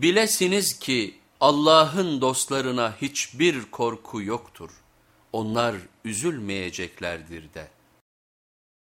Bilesiniz ki Allah'ın dostlarına hiçbir korku yoktur. Onlar üzülmeyeceklerdir de.